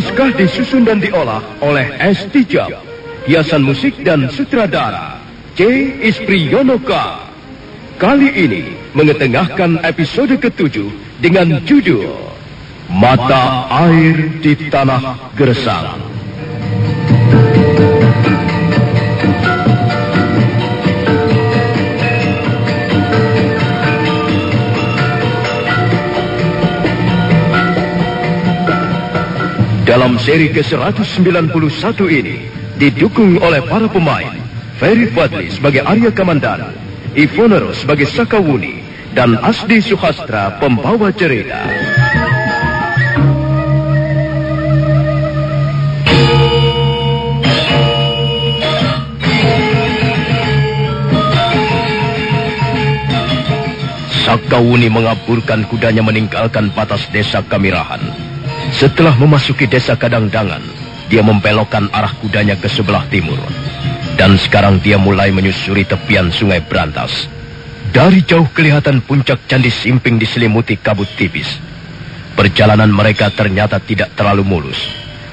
Naskah disusun dan diolah oleh S. Tijab. Hiasan musik dan sutradara C. Ispriyonoka. Kali ini mengetengahkan episode ketujuh dengan judul Mata Air di Tanah Gersang. Dalam seri ke-191 ini didukung oleh para pemain Ferry Fadli sebagai Arya Kamandana, Ivonero sebagai Sakawuni, dan Asdi Suhastra pembawa cerita. Sakawuni mengaburkan kudanya meninggalkan batas desa Kamirahan. Setelah memasuki desa Kadangdangan, dia membelokkan arah kudanya ke sebelah timur. Dan sekarang dia mulai menyusuri tepian sungai Berantas. Dari jauh kelihatan puncak Candi Simping diselimuti kabut tipis. Perjalanan mereka ternyata tidak terlalu mulus.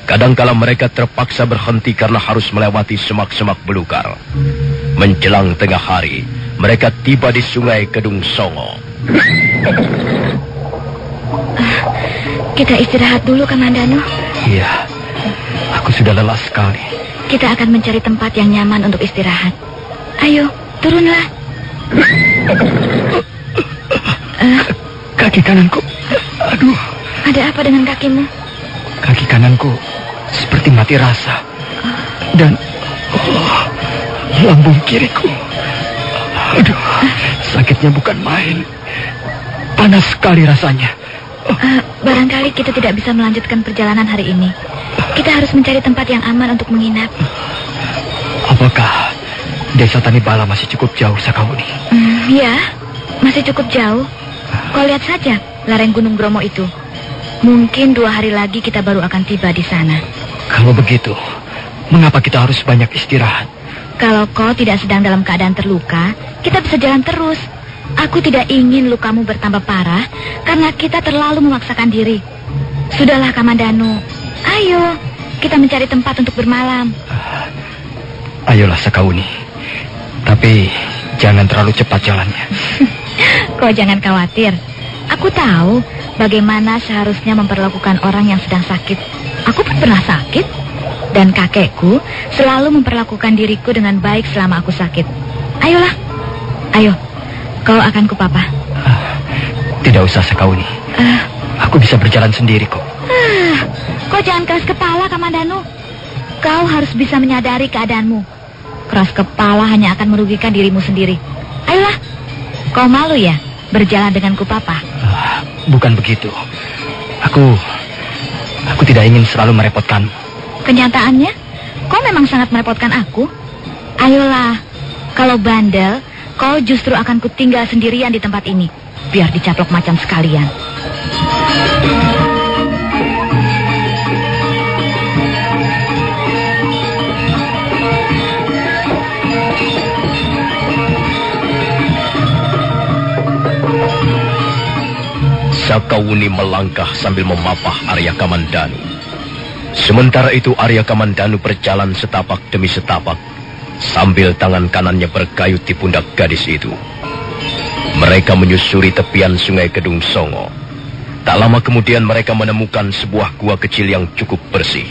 Kadangkala mereka terpaksa berhenti karena harus melewati semak-semak belukar. Menjelang tengah hari, mereka tiba di sungai Kedung Songo. Kita istirahat dulu, Kamandano. Iya, aku sudah lelah sekali. Kita akan mencari tempat yang nyaman untuk istirahat. Ayo, turunlah. uh, kaki kananku, aduh. Ada apa dengan kakimu? Kaki kananku seperti mati rasa. Dan oh, lambung kiriku, aduh, Sakitnya bukan main. Panas sekali rasanya. Uh, barangkali kita tidak bisa melanjutkan perjalanan hari ini. Kita harus mencari tempat yang aman untuk menginap. Apakah desa Tanibala masih cukup jauh, Sakauni? Hmm, ya, masih cukup jauh. Kau lihat saja lereng Gunung Bromo itu. Mungkin dua hari lagi kita baru akan tiba di sana. Kalau begitu, mengapa kita harus banyak istirahat? Kalau kau tidak sedang dalam keadaan terluka, kita bisa jalan terus. Aku tidak ingin lukamu bertambah parah karena kita terlalu memaksakan diri. Sudahlah, Kamandanu. Ayo, kita mencari tempat untuk bermalam. Ayolah, Sakauni. Tapi jangan terlalu cepat jalannya. Kau jangan khawatir. Aku tahu bagaimana seharusnya memperlakukan orang yang sedang sakit. Aku pun pernah sakit. Dan kakekku selalu memperlakukan diriku dengan baik selama aku sakit. Ayolah, ayo, Kau akan ku papa. Uh, tidak usah Sekauni. Uh, Aku bisa berjalan sendiri kok. Uh, kau jangan keras kepala, Kamandanu. Kau harus bisa menyadari keadaanmu. Keras kepala hanya akan merugikan dirimu sendiri. Ayolah, kau malu ya berjalan dengan ku papa? Uh, bukan begitu. Aku, aku tidak ingin selalu merepotkanmu. Kenyataannya, kau memang sangat merepotkan aku. Ayolah, kalau bandel, Kau justru akan kutinggal sendirian di tempat ini. Biar dicaplok macam sekalian. Sakawuni melangkah sambil memapah Arya Kamandanu. Sementara itu Arya Kamandanu berjalan setapak demi setapak sambil tangan kanannya berkayut di pundak gadis itu. Mereka menyusuri tepian sungai Kedung Songo. Tak lama kemudian mereka menemukan sebuah gua kecil yang cukup bersih.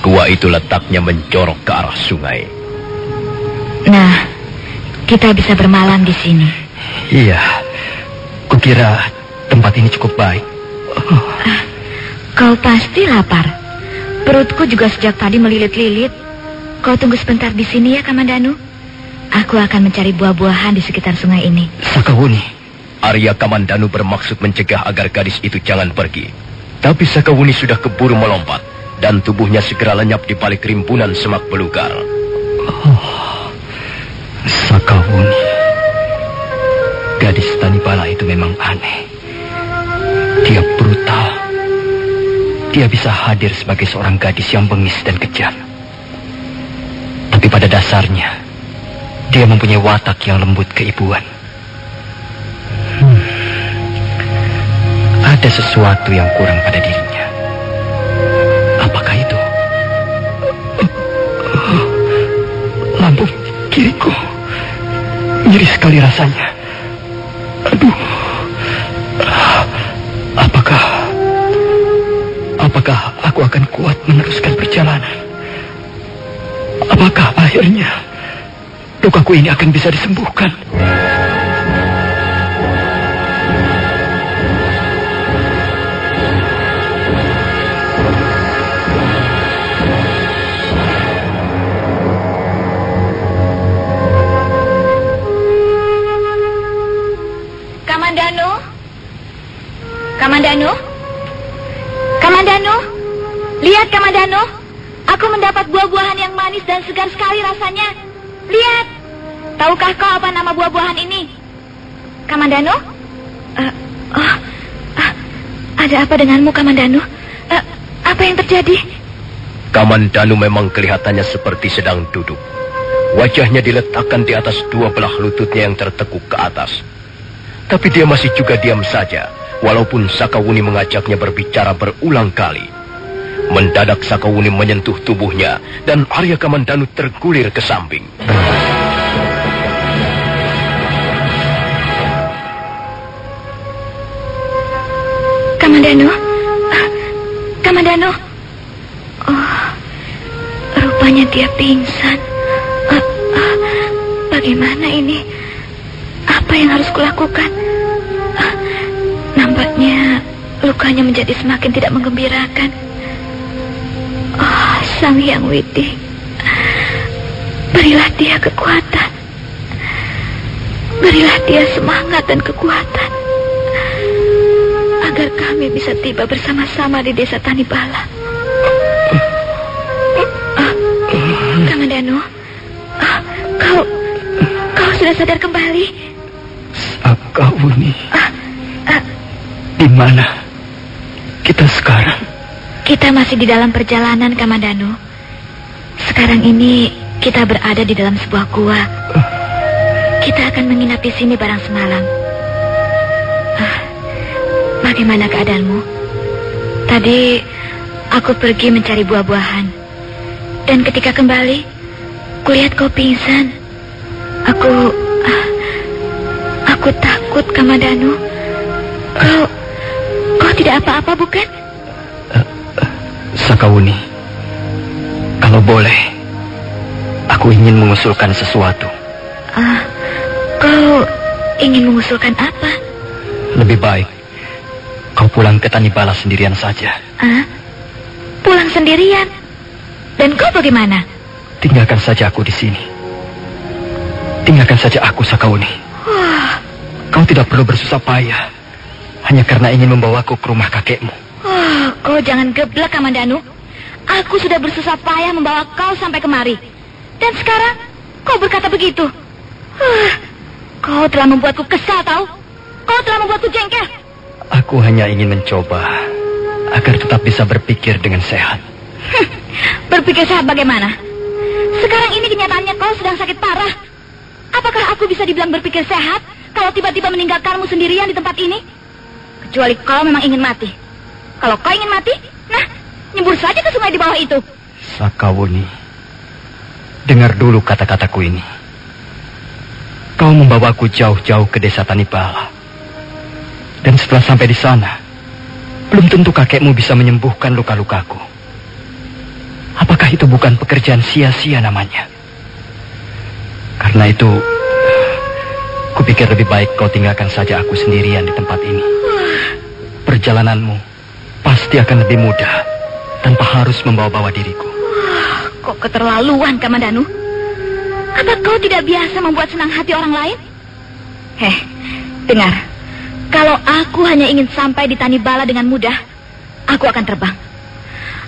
Gua itu letaknya menjorok ke arah sungai. Nah, kita bisa bermalam di sini. Iya, kukira tempat ini cukup baik. Ah, kau pasti lapar. Perutku juga sejak tadi melilit-lilit. Kau tunggu sebentar di sini ya, Kamandanu. Aku akan mencari buah-buahan di sekitar sungai ini. Sakawuni. Arya Kamandanu bermaksud mencegah agar gadis itu jangan pergi. Tapi Sakawuni sudah keburu melompat dan tubuhnya segera lenyap di balik rimbunan semak belukar. Oh, Sakawuni. Gadis Tanibala itu memang aneh. Dia brutal. Dia bisa hadir sebagai seorang gadis yang bengis dan kejam. Tapi pada dasarnya, dia mempunyai watak yang lembut keibuan. Hmm. Ada sesuatu yang kurang pada dirinya. Apakah itu? Lambung kiriku nyeri sekali rasanya. Aduh. Apakah apakah aku akan kuat meneruskan perjalanan? Apakah akhirnya lukaku ini akan bisa disembuhkan? Kamandano? Kamandano? Kamandano? Lihat Kamandano? Aku mendapat buah-buahan yang manis dan segar sekali rasanya. Lihat. Tahukah kau apa nama buah-buahan ini? Kamandano? Uh, oh, uh, ada apa denganmu, Kamandano? Uh, apa yang terjadi? Kamandano memang kelihatannya seperti sedang duduk. Wajahnya diletakkan di atas dua belah lututnya yang tertekuk ke atas. Tapi dia masih juga diam saja, walaupun Sakawuni mengajaknya berbicara berulang kali. Mendadak Sakawuni menyentuh tubuhnya dan Arya Kamandanu tergulir ke samping. Kamandanu? Kamandanu? Oh, rupanya dia pingsan. Uh, uh, bagaimana ini? Apa yang harus kulakukan? Uh, nampaknya lukanya menjadi semakin tidak menggembirakan. Sang Yang Widi, berilah dia kekuatan. Berilah dia semangat dan kekuatan. Agar kami bisa tiba bersama-sama di desa Tanibala. Ah, Kamandano, ah, kau, kau sudah sadar kembali? Sakawuni, Ah, ah, di mana kita sekarang? Kita masih di dalam perjalanan, Kamandano. Sekarang ini kita berada di dalam sebuah gua. Kita akan menginap di sini barang semalam. Ah, bagaimana keadaanmu? Tadi aku pergi mencari buah-buahan. Dan ketika kembali, kulihat kau pingsan. Aku... ah, aku takut, Kamadanu. Kau... Kau tidak apa-apa, bukan? Sakawuni, kalau boleh, aku ingin mengusulkan sesuatu. Ah, kau ingin mengusulkan apa? Lebih baik kau pulang ke Tanibala sendirian saja. Ah, pulang sendirian. Dan kau bagaimana? Tinggalkan saja aku di sini. Tinggalkan saja aku, Sakawuni. Wah, Kau tidak perlu bersusah payah hanya karena ingin membawaku ke rumah kakekmu. Kau jangan geblek, Kamandanu. Aku sudah bersusah payah membawa kau sampai kemari. Dan sekarang kau berkata begitu. Wah, kau telah membuatku kesal, tahu? Kau telah membuatku jengkel. Aku hanya ingin mencoba agar tetap bisa berpikir dengan sehat. Berpikir sehat bagaimana? Sekarang ini kenyataannya kau sedang sakit parah. Apakah aku bisa dibilang berpikir sehat kalau tiba-tiba meninggalkanmu sendirian di tempat ini? Kecuali kau memang ingin mati. Kalau kau ingin mati, nah, nyebur saja ke sungai di bawah itu. Sakawuni, dengar dulu kata-kataku ini. Kau membawaku jauh-jauh ke desa Tanibala. Dan setelah sampai di sana, belum tentu kakekmu bisa menyembuhkan luka-lukaku. Apakah itu bukan pekerjaan sia-sia namanya? Karena itu, kupikir lebih baik kau tinggalkan saja aku sendirian di tempat ini. Perjalananmu pasti akan lebih mudah tanpa harus membawa-bawa diriku. Kok keterlaluan, Kamandanu? Apa kau tidak biasa membuat senang hati orang lain? Heh, dengar. Kalau aku hanya ingin sampai di Tanibala dengan mudah, aku akan terbang.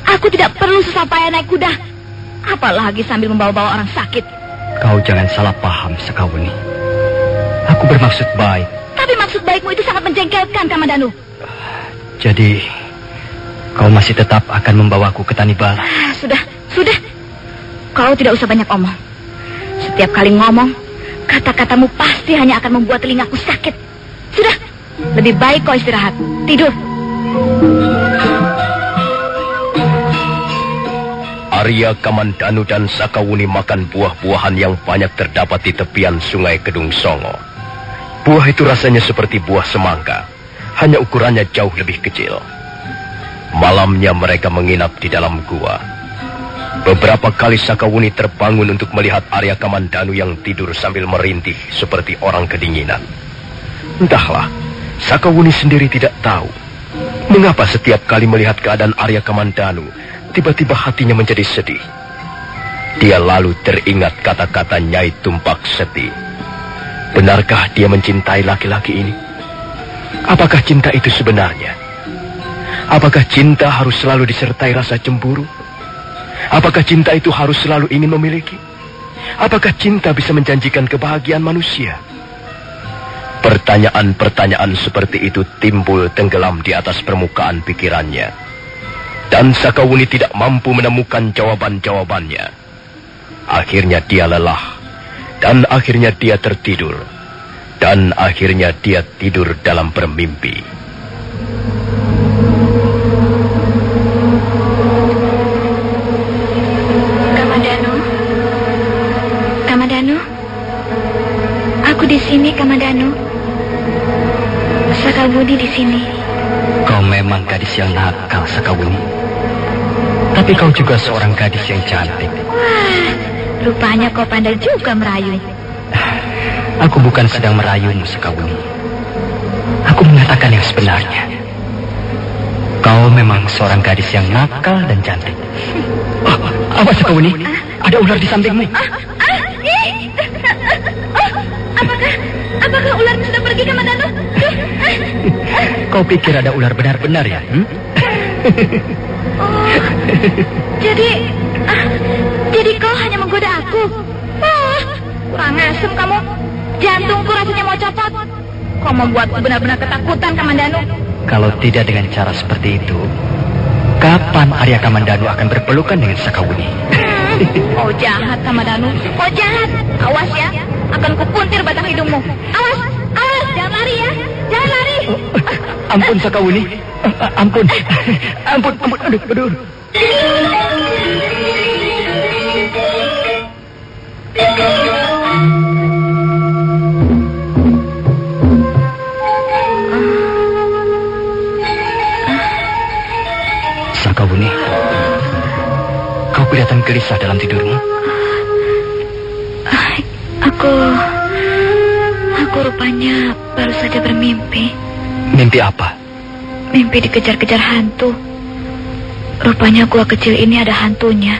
Aku tidak perlu susah payah naik kuda. Apalagi sambil membawa-bawa orang sakit. Kau jangan salah paham, Sekawuni. Aku bermaksud baik. Tapi maksud baikmu itu sangat menjengkelkan, Kamandanu. Jadi, kau masih tetap akan membawaku ke Tanibala. Ah, sudah, sudah. Kau tidak usah banyak omong. Setiap kali ngomong, kata-katamu pasti hanya akan membuat telingaku sakit. Sudah, lebih baik kau istirahat. Tidur. Arya Kamandanu dan Sakawuni makan buah-buahan yang banyak terdapat di tepian sungai Kedung Songo. Buah itu rasanya seperti buah semangka, hanya ukurannya jauh lebih kecil. Malamnya mereka menginap di dalam gua. Beberapa kali Sakawuni terbangun untuk melihat Arya Kamandanu yang tidur sambil merintih seperti orang kedinginan. Entahlah, Sakawuni sendiri tidak tahu mengapa setiap kali melihat keadaan Arya Kamandanu, tiba-tiba hatinya menjadi sedih. Dia lalu teringat kata-kata Nyai Tumpak Seti. Benarkah dia mencintai laki-laki ini? Apakah cinta itu sebenarnya? Apakah cinta harus selalu disertai rasa cemburu? Apakah cinta itu harus selalu ingin memiliki? Apakah cinta bisa menjanjikan kebahagiaan manusia? Pertanyaan-pertanyaan seperti itu timbul tenggelam di atas permukaan pikirannya. Dan Sakawuni tidak mampu menemukan jawaban-jawabannya. Akhirnya dia lelah. Dan akhirnya dia tertidur. Dan akhirnya dia tidur dalam bermimpi. Aku di sini, Kamandanu. Sakabudi di sini. Kau memang gadis yang nakal, Sakawuni. Tapi kau juga seorang gadis yang cantik. Wah, rupanya kau pandai juga merayu. Aku bukan sedang merayumu, Sekawuni. Aku mengatakan yang sebenarnya. Kau memang seorang gadis yang nakal dan cantik. Oh, apa Sekawuni? Ada ular di sampingmu. Apakah ular sudah pergi ke Kau pikir ada ular benar-benar ya? Hmm? Oh, jadi... Ah, jadi kau hanya menggoda aku? Oh, kurang asem kamu. Jantungku rasanya mau copot. Kau membuatku benar-benar ketakutan, Kamandanu. Kalau tidak dengan cara seperti itu, kapan Arya Kamandanu akan berpelukan dengan Sakawuni? Hmm. Kau jahat, Kamandanu. oh jahat. Awas ya akan kupuntir batang hidungmu. Awas, awas, jangan lari ya. Jangan lari. Ampun Sakawuni. Ampun. Ampun, ampun. Aduh, aduh. Sakawuni. Kau kelihatan gelisah dalam tidurmu. Aku, aku rupanya baru saja bermimpi. Mimpi apa? Mimpi dikejar-kejar hantu. Rupanya gua kecil ini ada hantunya.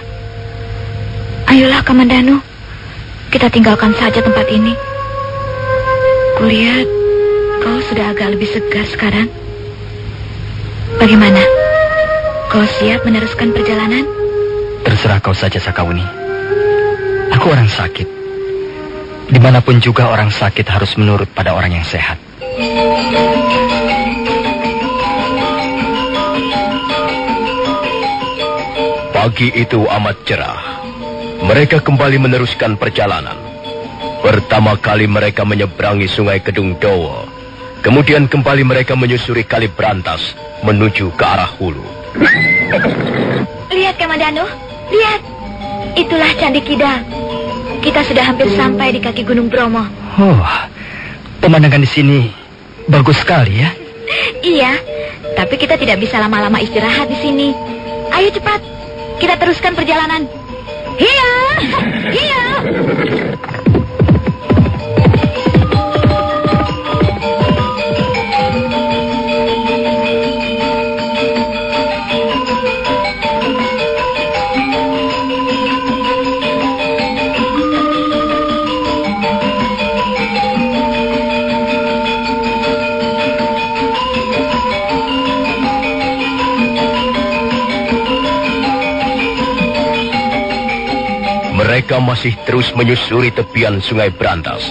Ayolah, Kamandanu. Kita tinggalkan saja tempat ini. Kulihat kau sudah agak lebih segar sekarang. Bagaimana? Kau siap meneruskan perjalanan? Terserah kau saja, Sakawuni. Aku orang sakit. Di mana pun juga orang sakit harus menurut pada orang yang sehat. Pagi itu amat cerah. Mereka kembali meneruskan perjalanan. Pertama kali mereka menyeberangi sungai Kedung Dowo. Kemudian kembali mereka menyusuri kali Berantas menuju ke arah hulu. Lihat, Kamandanu. Lihat. Itulah Candi Kidal. Kita sudah hampir sampai di kaki Gunung Bromo. Oh, pemandangan di sini bagus sekali ya. Iya, tapi kita tidak bisa lama-lama istirahat di sini. Ayo cepat, kita teruskan perjalanan. Iya, iya. Mereka masih terus menyusuri tepian sungai Berantas.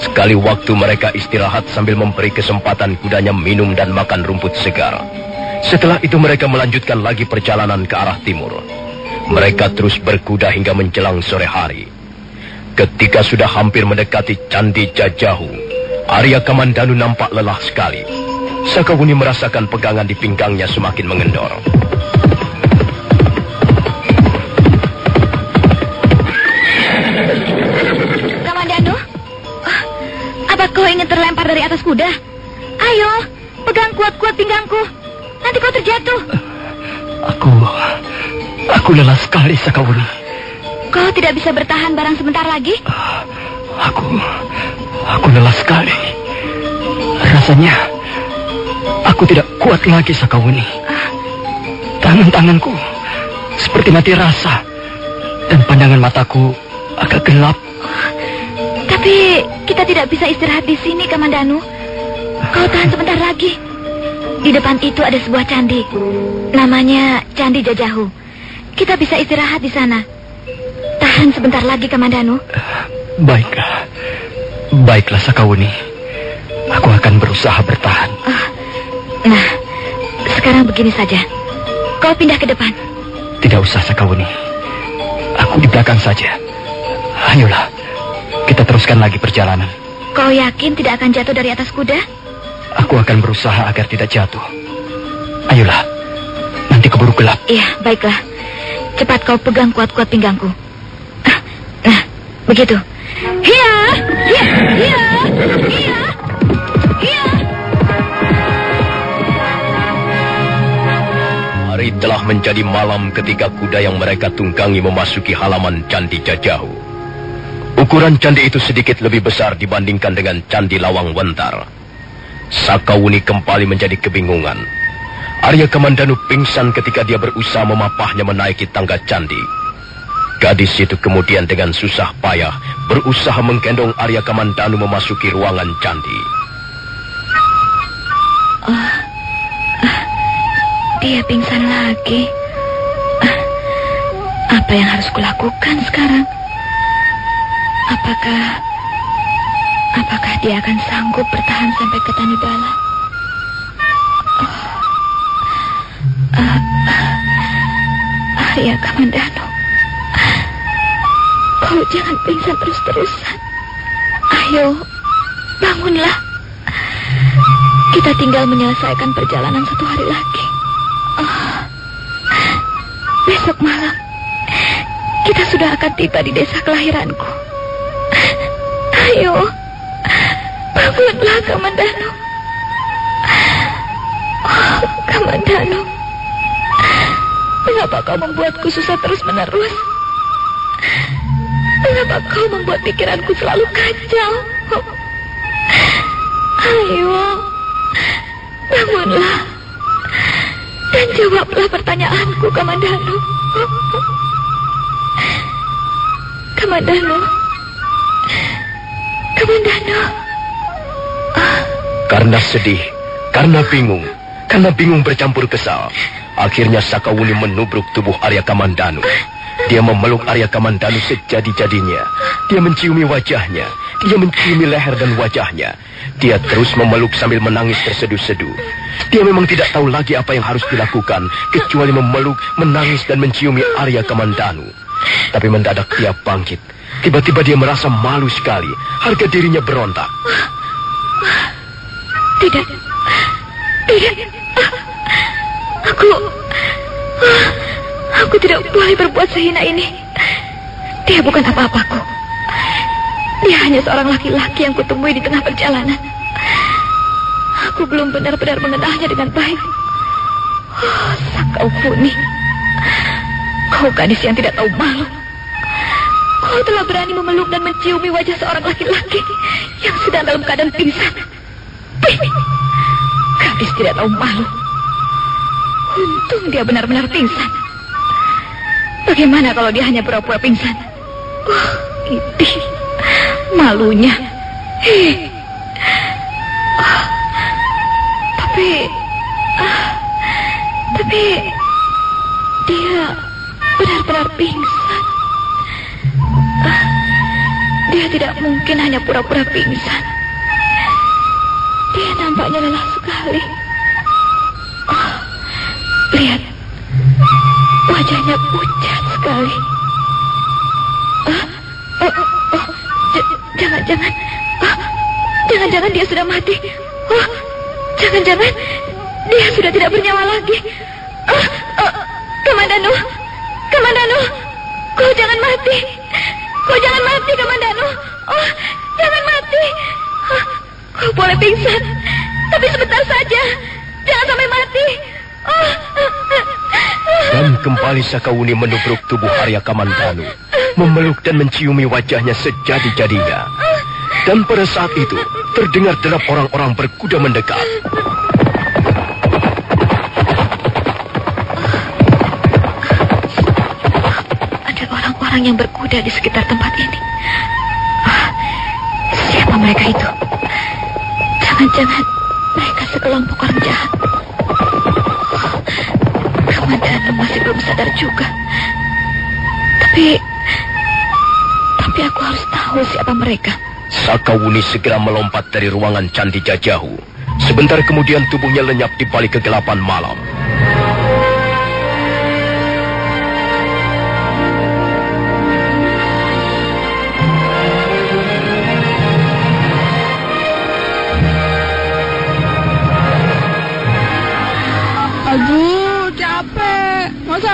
Sekali waktu mereka istirahat sambil memberi kesempatan kudanya minum dan makan rumput segar. Setelah itu mereka melanjutkan lagi perjalanan ke arah timur. Mereka terus berkuda hingga menjelang sore hari. Ketika sudah hampir mendekati Candi Jajahu, Arya Kamandanu nampak lelah sekali. Sakawuni merasakan pegangan di pinggangnya semakin mengendor. Kuda? Ayo, pegang kuat-kuat pinggangku. Nanti kau terjatuh. Aku, aku lelah sekali Sakawuni. Kau tidak bisa bertahan barang sebentar lagi? Aku, aku lelah sekali. Rasanya, aku tidak kuat lagi Sakawuni. Tangan-tanganku seperti mati rasa. Dan pandangan mataku agak gelap. Tapi kita tidak bisa istirahat di sini, Kamandanu. Kau tahan sebentar lagi. Di depan itu ada sebuah candi. Namanya Candi Jajahu. Kita bisa istirahat di sana. Tahan sebentar lagi, Kamandanu. Baiklah. Baiklah Sakawuni. Aku akan berusaha bertahan. Nah, sekarang begini saja. Kau pindah ke depan. Tidak usah Sakawuni. Aku di belakang saja. Ayolah. Kita teruskan lagi perjalanan. Kau yakin tidak akan jatuh dari atas kuda? Aku akan berusaha agar tidak jatuh. Ayolah. Nanti keburu gelap. Iya, baiklah. Cepat kau pegang kuat-kuat pinggangku. Ah, Nah, begitu. Hiya! Hiya! Hiya! Hiya! Hiya! Hari telah menjadi malam ketika kuda yang mereka tunggangi memasuki halaman Candi Jajahu. Ukuran candi itu sedikit lebih besar dibandingkan dengan Candi Lawang Wentar. Sakawuni kembali menjadi kebingungan. Arya Kamandanu pingsan ketika dia berusaha memapahnya menaiki tangga candi. Gadis itu kemudian dengan susah payah berusaha menggendong Arya Kamandanu memasuki ruangan candi. dia pingsan lagi. Ah, Apa yang harus kulakukan sekarang? Apakah apakah dia akan sanggup bertahan sampai ke Tanibala? Oh. Ah. Arya Kamandano. Kau jangan pingsan terus-terusan. Ayo, bangunlah. Kita tinggal menyelesaikan perjalanan satu hari lagi. Oh, besok malam, kita sudah akan tiba di desa kelahiranku. Ayo, bangunlah Kamandano. Oh, Kamandano, mengapa kau membuatku susah terus-menerus? Mengapa kau membuat pikiranku selalu kacau? Ayo, bangunlah. Dan jawablah pertanyaanku, Kamandano. Kamandano. Kamandano. Karena sedih, karena bingung, karena bingung bercampur kesal, akhirnya Sakawuni menubruk tubuh Arya Kamandanu. Dia memeluk Arya Kamandanu sejadi-jadinya. Dia menciumi wajahnya. Dia menciumi leher dan wajahnya. Dia terus memeluk sambil menangis terseduh-seduh. Dia memang tidak tahu lagi apa yang harus dilakukan kecuali memeluk, menangis dan menciumi Arya Kamandanu. Tapi mendadak dia bangkit. Tiba-tiba dia merasa malu sekali. Harga dirinya berontak. Tidak. Tidak. Aku... Aku tidak boleh berbuat sehina ini. Dia bukan apa-apaku. Dia hanya seorang laki-laki yang kutemui di tengah perjalanan. Aku belum benar-benar mengenalnya dengan baik. Oh, Sakau Funi. Kau gadis yang tidak tahu malu. Kau telah berani memeluk dan menciumi wajah seorang laki-laki yang sedang dalam keadaan pingsan. Gadis tidak tahu malu. Untung dia benar-benar pingsan. Bagaimana kalau dia hanya pura-pura pingsan? Wah, itu malunya. Ah, tapi, ah, tapi dia benar-benar pingsan. Ah, dia tidak mungkin hanya pura-pura pingsan. Dia nampaknya lelah sekali. Oh, lihat, wajahnya pucat sekali. Oh, oh, oh, jangan-jangan, ah, jangan-jangan dia sudah mati. Oh, jangan-jangan dia sudah tidak bernyawa lagi. Ah, oh, Kamandano, Kamandano, kau jangan mati. Kau jangan mati, Kamandano. Oh, jangan mati. Ah, kau boleh pingsan, tapi sebentar saja. Jangan sampai mati. Oh, Dan kembali Sakawuni menubruk tubuh Arya Kamandanu, memeluk dan menciumi wajahnya sejadi-jadinya. Dan pada saat itu, terdengar derap orang-orang berkuda mendekat. Ada orang-orang yang berkuda di sekitar tempat ini. Ah, siapa mereka itu? Jangan-jangan sekelompok orang jahat. Kamandano masih belum sadar juga. Tapi, tapi aku harus tahu siapa mereka. Sakawuni segera melompat dari ruangan Candi Jajahu. Sebentar kemudian tubuhnya lenyap di balik kegelapan malam. Aduh, capek.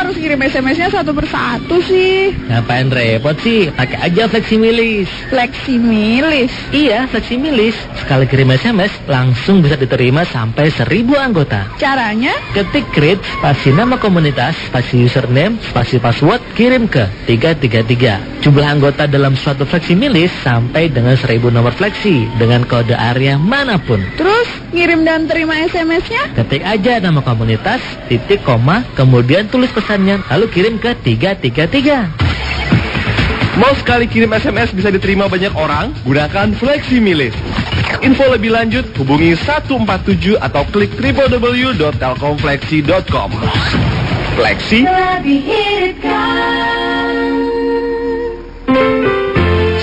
Harus kirim SMS-nya satu persatu sih? Ngapain repot sih? Pakai aja Fleximilis. Fleksimilis. Iya, Fleximilis. Sekali kirim SMS, langsung bisa diterima sampai seribu anggota. Caranya? Ketik create, spasi nama komunitas, spasi username, spasi password, kirim ke 333. Jumlah anggota dalam suatu Fleximilis sampai dengan seribu nomor fleksi dengan kode area mana pun. Terus ngirim dan terima SMS-nya? Ketik aja nama komunitas, titik koma, kemudian tulis pesannya, lalu kirim ke 333. Mau sekali kirim SMS bisa diterima banyak orang? Gunakan Fleximilis. Info lebih lanjut hubungi 147 atau klik www.telkomfleksi.com. Fleksi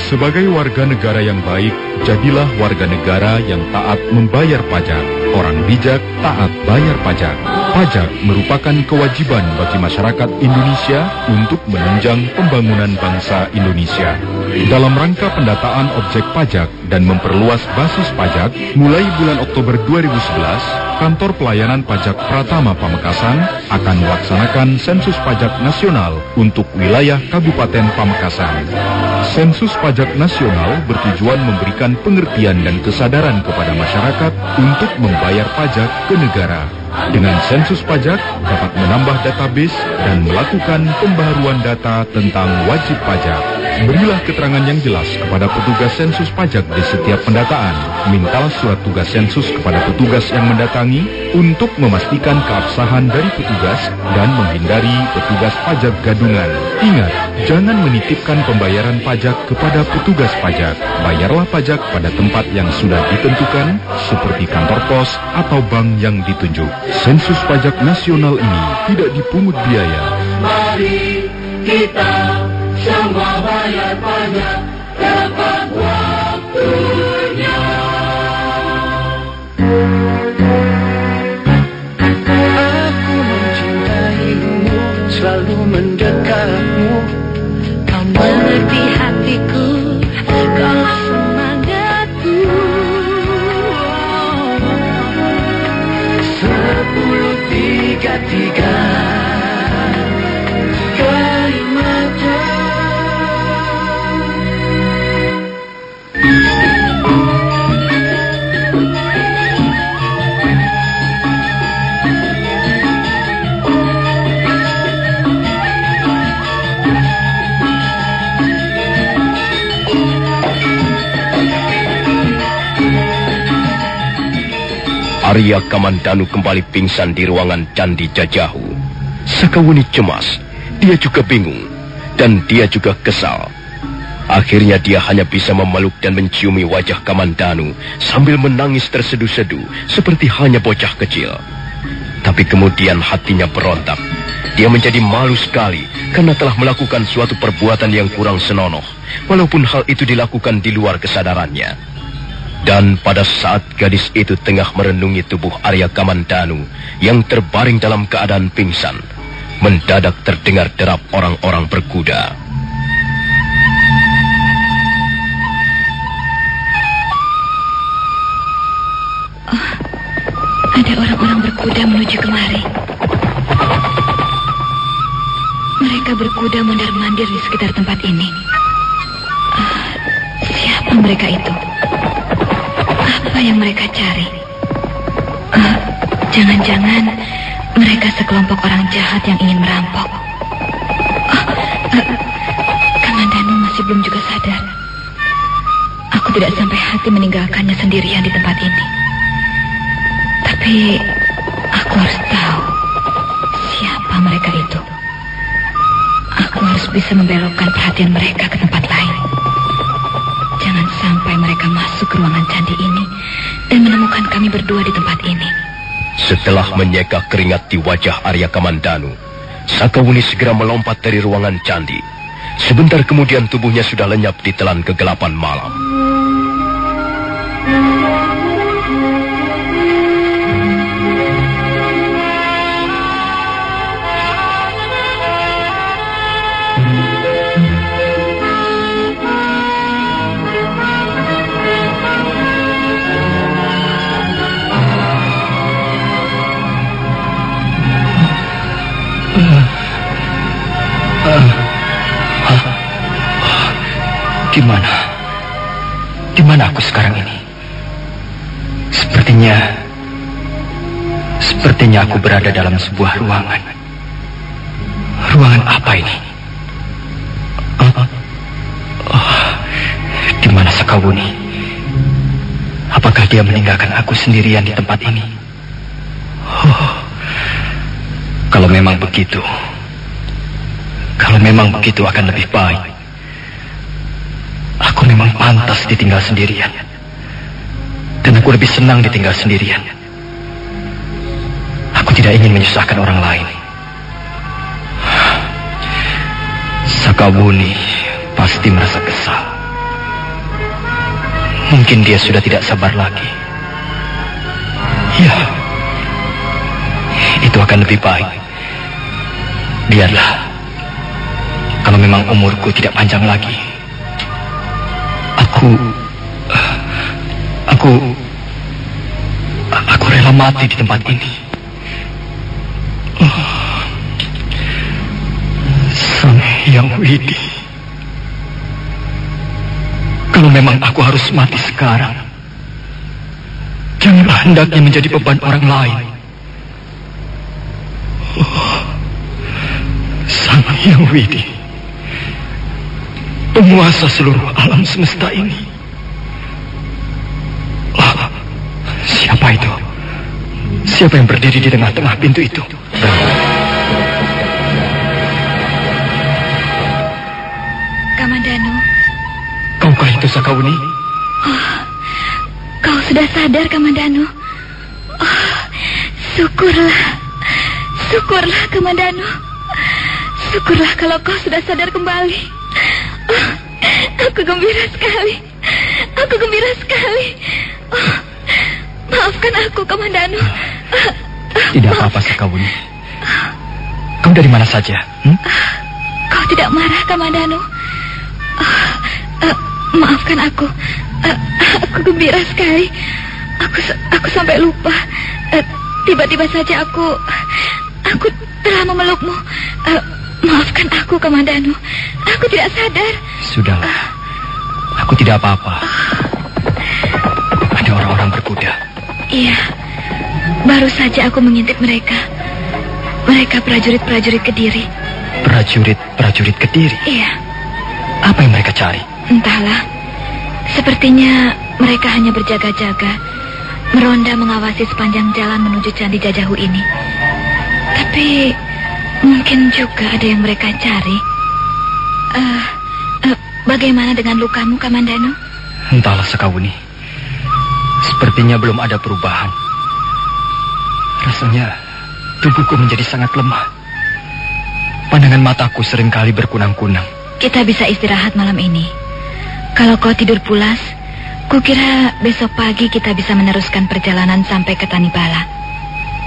Sebagai warga negara yang baik, jadilah warga negara yang taat membayar pajak. Orang bijak taat bayar pajak. Pajak merupakan kewajiban bagi masyarakat Indonesia untuk menunjang pembangunan bangsa Indonesia. Dalam rangka pendataan objek pajak dan memperluas basis pajak, mulai bulan Oktober 2011, Kantor Pelayanan Pajak Pratama Pamekasan akan melaksanakan sensus pajak nasional untuk wilayah Kabupaten Pamekasan. Sensus pajak nasional bertujuan memberikan pengertian dan kesadaran kepada masyarakat untuk membayar pajak ke negara. Dengan sensus pajak dapat menambah database dan melakukan pembaharuan data tentang wajib pajak. Berilah keterangan yang jelas kepada petugas sensus pajak di setiap pendataan. Mintalah surat tugas sensus kepada petugas yang mendatangi untuk memastikan keabsahan dari petugas dan menghindari petugas pajak gadungan. Ingat, jangan menitipkan pembayaran pajak kepada petugas pajak. Bayarlah pajak pada tempat yang sudah ditentukan seperti kantor pos atau bank yang ditunjuk. Sensus pajak nasional ini tidak dipungut biaya. Mari kita semua bayar pajak tepat Arya Kamandanu kembali pingsan di ruangan Candi Jajahu. Sakawuni cemas, dia juga bingung, dan dia juga kesal. Akhirnya dia hanya bisa memeluk dan menciumi wajah Kamandanu sambil menangis terseduh-seduh seperti hanya bocah kecil. Tapi kemudian hatinya berontak. Dia menjadi malu sekali karena telah melakukan suatu perbuatan yang kurang senonoh, walaupun hal itu dilakukan di luar kesadarannya. Dan pada saat gadis itu tengah merenungi tubuh Arya Kamandanu yang terbaring dalam keadaan pingsan, mendadak terdengar derap orang-orang berkuda. Ada orang-orang berkuda menuju kemari. Mereka berkuda mondar-mandir di sekitar tempat ini. Ah, siapa mereka itu? Apa yang mereka cari? Ah, Jangan-jangan mereka sekelompok orang jahat yang ingin merampok. Ah, Kamandanu masih belum juga sadar. Aku tidak sampai hati meninggalkannya sendirian di tempat ini. Tapi aku harus tahu siapa mereka itu. Aku harus bisa membelokkan perhatian mereka ke tempat ke ruangan candi ini dan menemukan kami berdua di tempat ini. Setelah menyeka keringat di wajah Arya Kamandanu, Sakawuni segera melompat dari ruangan candi. Sebentar kemudian tubuhnya sudah lenyap di telan kegelapan malam. Di mana? Di mana aku sekarang ini? Sepertinya Sepertinya aku berada dalam sebuah ruangan. Ruangan apa ini? Ah, oh, di mana Sakawuni? Apakah dia meninggalkan aku sendirian di tempat ini? Oh, kalau memang begitu, kalau memang begitu akan lebih baik. Memang pantas ditinggal sendirian. Dan aku lebih senang ditinggal sendirian. Aku tidak ingin menyusahkan orang lain. Sakabuni pasti merasa kesal. Mungkin dia sudah tidak sabar lagi. Ya, itu akan lebih baik. Biarlah, kalau memang umurku tidak panjang lagi, aku, aku, aku rela mati di tempat ini. Sang Hyang Widi. Kalau memang aku harus mati sekarang, janganlah hendaknya menjadi beban orang lain. Oh, Sang Hyang Widi, penguasa seluruh alam semesta ini. Oh, siapa itu? Siapa yang berdiri di tengah-tengah pintu itu? Kamandano, Kaukah itu Sakauni? kau sudah sadar, Kamandano? Oh, syukurlah. Syukurlah, Kamandano. Syukurlah kalau kau sudah sadar kembali. Aku gembira sekali. Aku gembira sekali. Oh, maafkan aku, Kamandano. Tidak apa-apa Sakauni. Kau dari mana saja? Hmm? Kau tidak marah, Kamandano? Oh, eh, maafkan aku. Eh, aku gembira sekali. Aku aku sampai lupa. Eh, Tiba-tiba saja aku aku telah memelukmu. Eh, maafkan aku, Kamandano. Aku tidak sadar. Sudahlah. Aku tidak apa-apa. Ada orang-orang berkuda. Iya. Baru saja aku mengintip mereka. Mereka prajurit-prajurit Kediri. Prajurit-prajurit Kediri. Iya, Apa yang mereka cari? entahlah. Sepertinya mereka hanya berjaga-jaga. Meronda mengawasi sepanjang jalan menuju Candi Jajahu ini. Tapi mungkin juga ada yang mereka cari. Eh, eh, bagaimana dengan lukamu, Kamandano? Entahlah Sakauni. Sepertinya belum ada perubahan. Rasanya tubuhku menjadi sangat lemah. Pandangan mataku sering kali berkunang-kunang. Kita bisa istirahat malam ini. Kalau kau tidur pulas, kukira besok pagi kita bisa meneruskan perjalanan sampai ke Tanibala.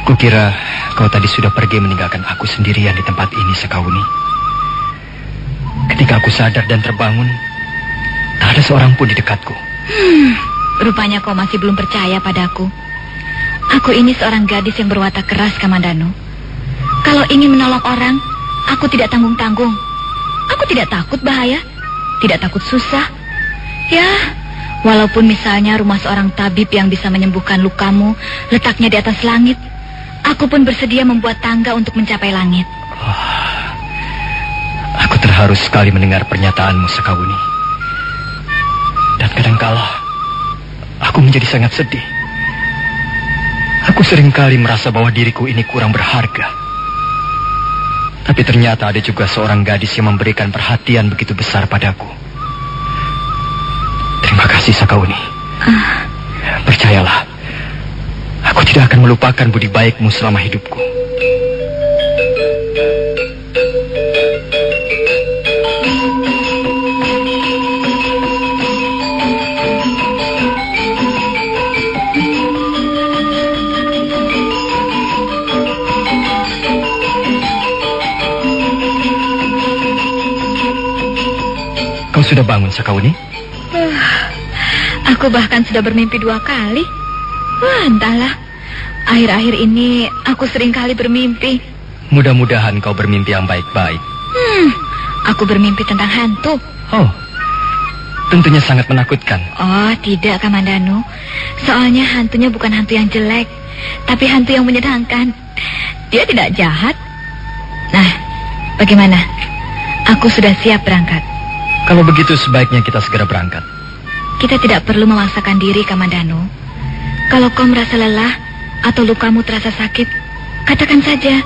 Kukira kau tadi sudah pergi meninggalkan aku sendirian di tempat ini, Sakauni. Ketika aku sadar dan terbangun, tak ada seorang pun di dekatku. Hmm, rupanya kau masih belum percaya padaku. Aku ini seorang gadis yang berwatak keras, Kamandano. Kalau ingin menolong orang, aku tidak tanggung-tanggung. Aku tidak takut bahaya, tidak takut susah. Ya, walaupun misalnya rumah seorang tabib yang bisa menyembuhkan lukamu letaknya di atas langit, aku pun bersedia membuat tangga untuk mencapai langit. Aku terharu sekali mendengar pernyataanmu, Sakauni. Dan kadangkala, aku menjadi sangat sedih. Aku sering kali merasa bahwa diriku ini kurang berharga. Tapi ternyata ada juga seorang gadis yang memberikan perhatian begitu besar padaku. Terima kasih, Sakauni. Percayalah, aku tidak akan melupakan budi baikmu selama hidupku. Sudah bangun, Sakauni? Aku bahkan sudah bermimpi dua kali. Wah, entahlah. Akhir-akhir ini aku sering kali bermimpi. Mudah-mudahan kau bermimpi yang baik-baik. Hmm, aku bermimpi tentang hantu. Oh, tentunya sangat menakutkan. Oh, tidak, Kamandanu. Soalnya hantunya bukan hantu yang jelek, tapi hantu yang menyenangkan. Dia tidak jahat. Nah, bagaimana? Aku sudah siap berangkat. Kalau begitu sebaiknya kita segera berangkat. Kita tidak perlu memaksakan diri, Kamandanu. Kalau kau merasa lelah atau lukamu terasa sakit, katakan saja.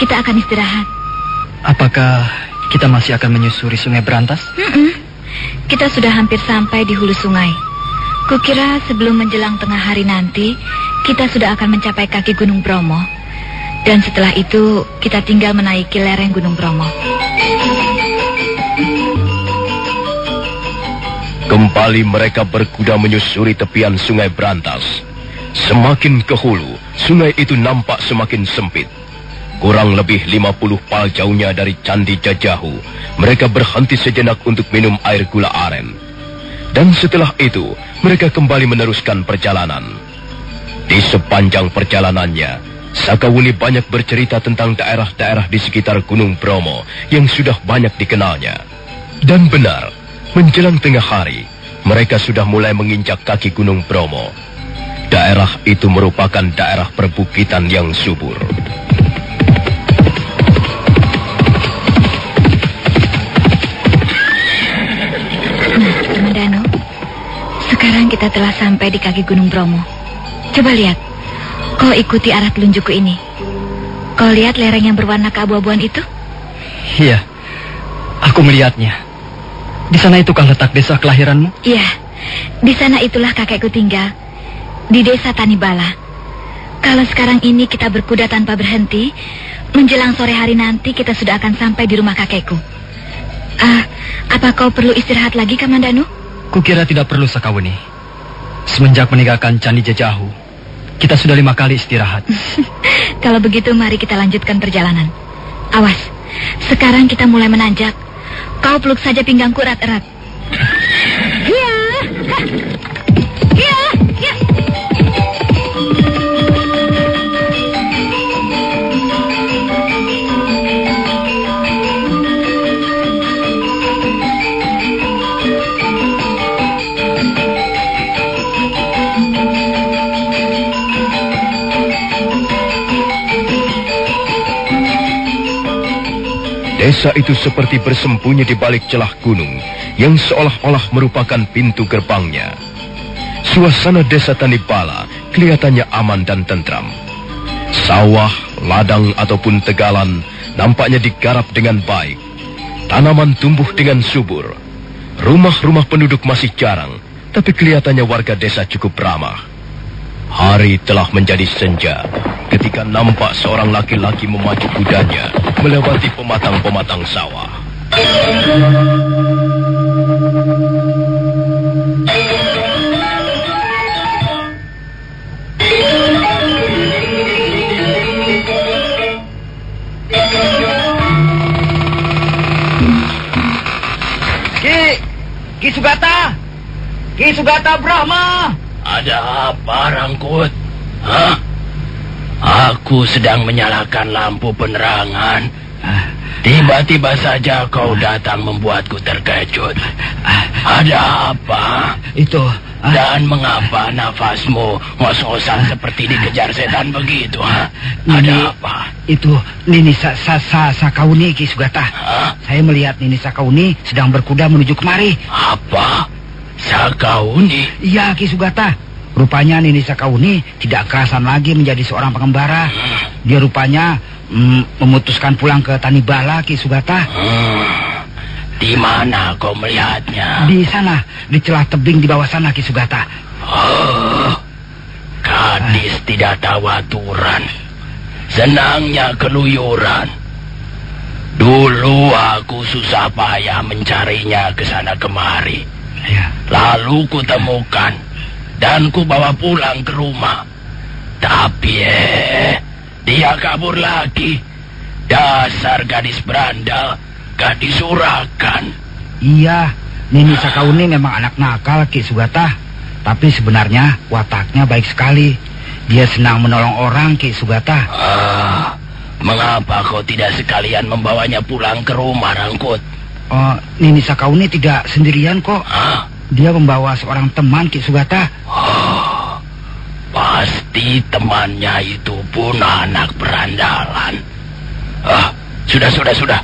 Kita akan istirahat. Apakah kita masih akan menyusuri sungai Berantas? Mm-mm. Kita sudah hampir sampai di hulu sungai. Kukira sebelum menjelang tengah hari nanti, kita sudah akan mencapai kaki Gunung Bromo. Dan setelah itu, kita tinggal menaiki lereng Gunung Bromo. Kembali mereka berkuda menyusuri tepian sungai Berantas. Semakin ke hulu, sungai itu nampak semakin sempit. Kurang lebih 50 pal jauhnya dari Candi Jajahu, mereka berhenti sejenak untuk minum air gula aren. Dan setelah itu, mereka kembali meneruskan perjalanan. Di sepanjang perjalanannya, Sakawuni banyak bercerita tentang daerah-daerah di sekitar Gunung Bromo yang sudah banyak dikenalnya. Dan benar, menjelang tengah hari, mereka sudah mulai menginjak kaki Gunung Bromo. Daerah itu merupakan daerah perbukitan yang subur. Nah, sekarang kita telah sampai di kaki Gunung Bromo. Coba lihat, kau ikuti arah telunjukku ini. Kau lihat lereng yang berwarna keabu-abuan itu? Iya, aku melihatnya. Di sana itukah letak desa kelahiranmu? Iya, di sana itulah kakekku tinggal. Di desa Tanibala. Kalau sekarang ini kita berkuda tanpa berhenti, menjelang sore hari nanti kita sudah akan sampai di rumah kakekku. Ah, apa kau perlu istirahat lagi, Kamandanu? Kukira tidak perlu, Sakawuni. Semenjak meninggalkan Candi Jajahu, kita sudah lima kali istirahat. Kalau begitu, mari kita lanjutkan perjalanan. Awas, sekarang kita mulai menanjak. Kau peluk saja pinggangku erat-erat. Desa itu seperti bersembunyi di balik celah gunung yang seolah-olah merupakan pintu gerbangnya. Suasana desa Tanibala kelihatannya aman dan tentram. Sawah, ladang ataupun tegalan nampaknya digarap dengan baik. Tanaman tumbuh dengan subur. Rumah-rumah penduduk masih jarang, tapi kelihatannya warga desa cukup ramah. Hari telah menjadi senja ketika nampak seorang laki-laki memacu kudanya melewati pematang-pematang sawah. Ki, Ki Sugata, Ki Sugata Brahma. Ada apa, Rangkut? Hah? Aku sedang menyalakan lampu penerangan. Tiba-tiba saja kau datang membuatku terkejut. Ada apa? Itu. Dan mengapa nafasmu ngos-ngosan seperti dikejar setan begitu? Ha? Ada Nini, apa? Itu Nini Sa Sa Sa Sakauni Ki Sugata. Saya melihat Nini Sakauni sedang berkuda menuju kemari. Apa? Sakauni? Iya Ki Sugata. Rupanya Nini Sakauni tidak kerasan lagi menjadi seorang pengembara. Dia rupanya mm, memutuskan pulang ke Tanibala Ki Sugata. Di mana kau melihatnya? Di sana, di celah tebing di bawah sana Ki Sugata. Oh, gadis tidak tahu aturan. Senangnya keluyuran. Dulu aku susah payah mencarinya ke sana kemari. Ya. Lalu kutemukan dan ku bawa pulang ke rumah. Tapi eh, dia kabur lagi. Dasar gadis berandal, gadis urakan. Iya, Nini Sakauni memang anak nakal Ki Sugata. Tapi sebenarnya wataknya baik sekali. Dia senang menolong orang Ki Sugata. Ah, mengapa kau tidak sekalian membawanya pulang ke rumah, Rangkut? Oh, Nini Sakauni tidak sendirian kok. Dia membawa seorang teman Ki Sugata. Oh, pasti temannya itu pun anak berandalan. Ah, sudah, sudah, sudah.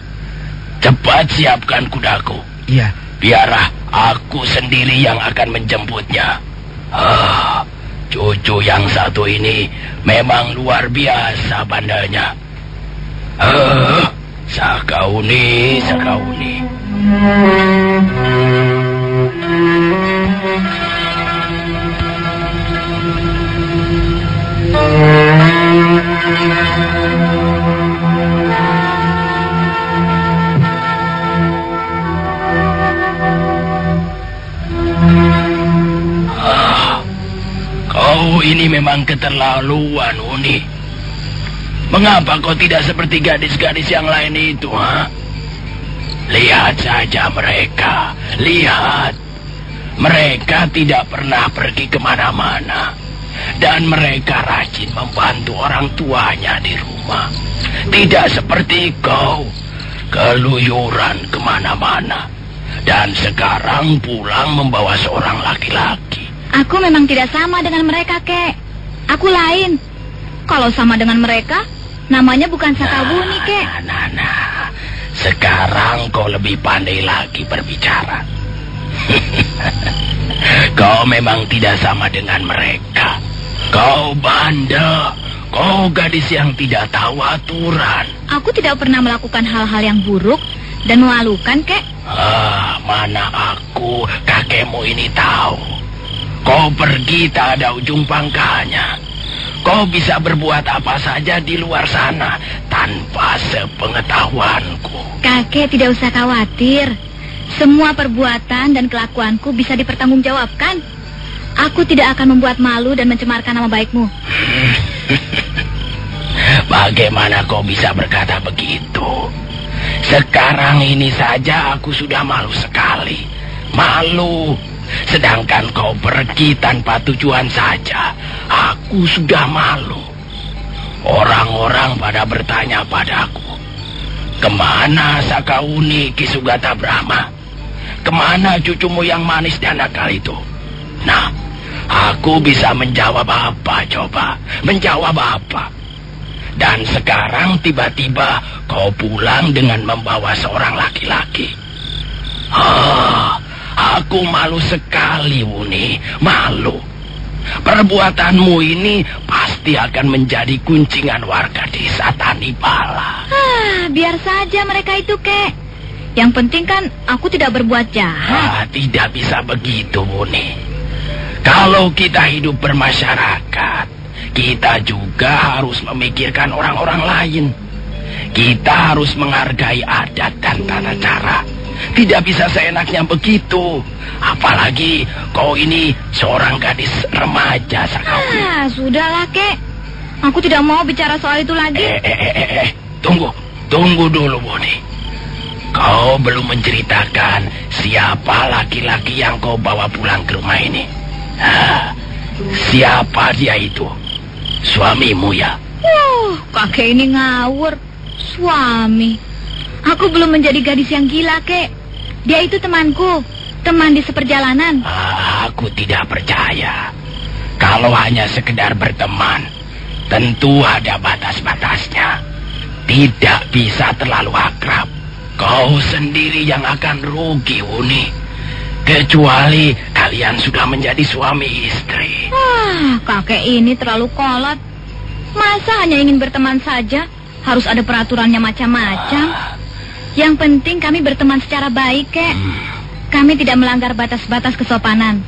Cepat siapkan kudaku. Iya. Biarlah aku sendiri yang akan menjemputnya. Ah, cucu yang satu ini memang luar biasa pandanya. Ah, Sakauni, Sakauni ini memang keterlaluan, Uni. Mengapa kau tidak seperti gadis-gadis yang lain itu, ha? Lihat saja mereka, lihat. Mereka tidak pernah pergi ke mana-mana. Dan mereka rajin membantu orang tuanya di rumah. Tidak seperti kau, keluyuran ke mana-mana. Dan sekarang pulang membawa seorang laki-laki. Aku memang tidak sama dengan mereka, kek. Aku lain. Kalau sama dengan mereka, namanya bukan Sakawuni, nah, kek. Nah, nah, nah. Sekarang kau lebih pandai lagi berbicara. kau memang tidak sama dengan mereka. Kau bandel. Kau gadis yang tidak tahu aturan. Aku tidak pernah melakukan hal-hal yang buruk dan memalukan, kek. Ah, mana aku, kakekmu ini tahu. Kau pergi tak ada ujung pangkalnya. Kau bisa berbuat apa saja di luar sana tanpa sepengetahuanku. Kakek tidak usah khawatir. Semua perbuatan dan kelakuanku bisa dipertanggungjawabkan. Aku tidak akan membuat malu dan mencemarkan nama baikmu. Bagaimana kau bisa berkata begitu? Sekarang ini saja aku sudah malu sekali. Malu. Sedangkan kau pergi tanpa tujuan saja. Aku sudah malu. Orang-orang pada bertanya padaku. Ke mana Sakauni Kisugata Brahma? Ke mana cucumu yang manis dan nakal itu? Nah, aku bisa menjawab apa coba? Menjawab apa? Dan sekarang tiba-tiba kau pulang dengan membawa seorang laki-laki. Ah, aku malu sekali, Wuni. Malu. Perbuatanmu ini pasti akan menjadi kuncingan warga desa Tanibala. Ah, biar saja mereka itu, kek. Yang penting kan aku tidak berbuat jahat. Ah, tidak bisa begitu, Wuni. Kalau kita hidup bermasyarakat, kita juga harus memikirkan orang-orang lain. Kita harus menghargai adat dan tata cara. Tidak bisa seenaknya begitu. Apalagi kau ini seorang gadis remaja, Sakawi. Ah, sudahlah, kek. Aku tidak mau bicara soal itu lagi. Eh, eh, eh, eh, tunggu. Tunggu dulu, Boni. Kau belum menceritakan siapa laki-laki yang kau bawa pulang ke rumah ini. Ah, siapa dia itu? Suamimu ya? Uh, kakek ini ngawur. Suami. Aku belum menjadi gadis yang gila, kek. Dia itu temanku. Teman di seperjalanan. Ah, aku tidak percaya. Kalau hanya sekedar berteman, tentu ada batas-batasnya. Tidak bisa terlalu akrab. Kau sendiri yang akan rugi, Uni. Kecuali kalian sudah menjadi suami istri. Ah, kakek ini terlalu kolot. Masa hanya ingin berteman saja? Harus ada peraturannya macam-macam. Ah. Yang penting kami berteman secara baik, kek. Hmm. Kami tidak melanggar batas-batas kesopanan.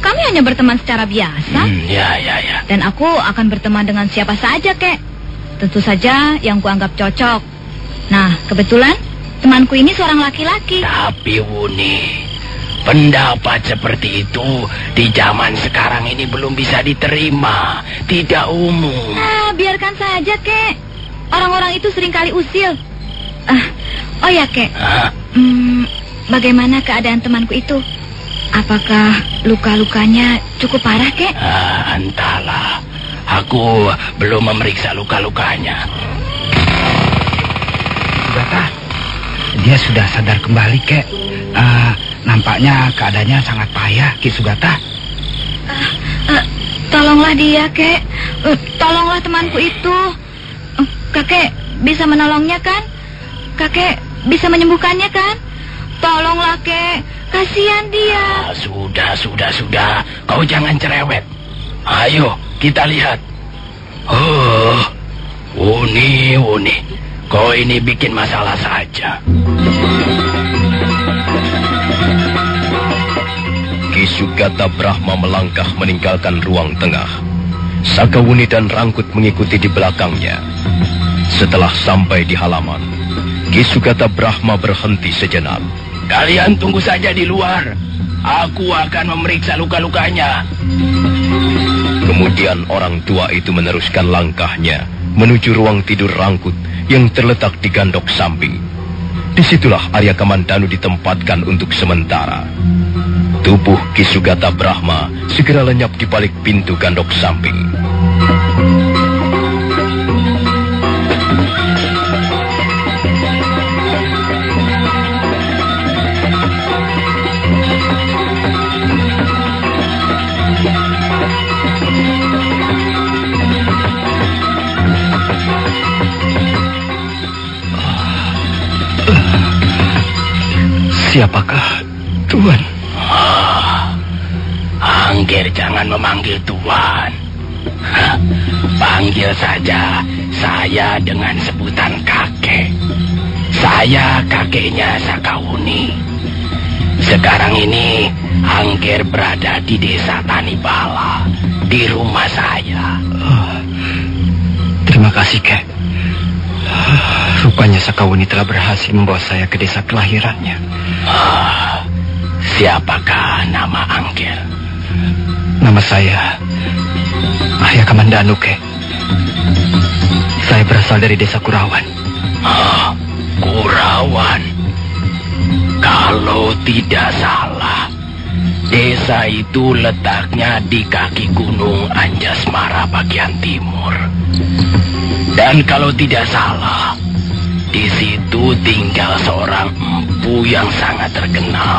Kami hanya berteman secara biasa. Hmm, ya, ya, ya. Dan aku akan berteman dengan siapa saja, kek. Tentu saja yang kuanggap cocok. Nah, kebetulan temanku ini seorang laki-laki. Tapi Wuni, pendapat seperti itu di zaman sekarang ini belum bisa diterima. Tidak umum. Ah, biarkan saja, kek. Orang-orang itu sering kali usil. Ah, oh ya, kek. Hah? Hmm, bagaimana keadaan temanku itu? Apakah luka-lukanya cukup parah, kek? Ah, entahlah. Aku belum memeriksa luka-lukanya. Sugata, dia sudah sadar kembali, kek. Ah, nampaknya keadaannya sangat payah, Ki Sugata. Eh, tolonglah dia, kek. Eh, tolonglah temanku itu. Eh, kakek bisa menolongnya, kan? Kakek bisa menyembuhkannya, kan? Tolonglah, kek. Kasihan dia. Ah, sudah, sudah, sudah. Kau jangan cerewet. Ayo, kita lihat. Oh, Wuni, Wuni. Kau ini bikin masalah saja. Kisugata Brahma melangkah meninggalkan ruang tengah. Sakawuni dan Rangkut mengikuti di belakangnya. Setelah sampai di halaman, Kisugata Brahma berhenti sejenak. Kalian tunggu saja di luar. Aku akan memeriksa luka-lukanya. Kemudian orang tua itu meneruskan langkahnya menuju ruang tidur rangkut yang terletak di gandok samping. Di situlah Arya Kamandanu ditempatkan untuk sementara. Tubuh Kisugata Brahma segera lenyap di balik pintu gandok samping. Siapakah Tuan? Ah, Angger jangan memanggil Tuan. Panggil saja saya dengan sebutan kakek. Saya kakeknya Sakauni. Sekarang ini Angger berada di desa Tanibala, di rumah saya. Oh, terima kasih, Kek. Rupanya Sakauni telah berhasil membawa saya ke desa kelahirannya. Ah, siapakah nama Angger? Nama saya Arya Kamandanu, Kek. Saya berasal dari desa Kurawan. Ah, Kurawan. Kalau tidak salah, desa itu letaknya di kaki gunung Anjasmara bagian timur. Dan kalau tidak salah, di situ tinggal seorang yang sangat terkenal.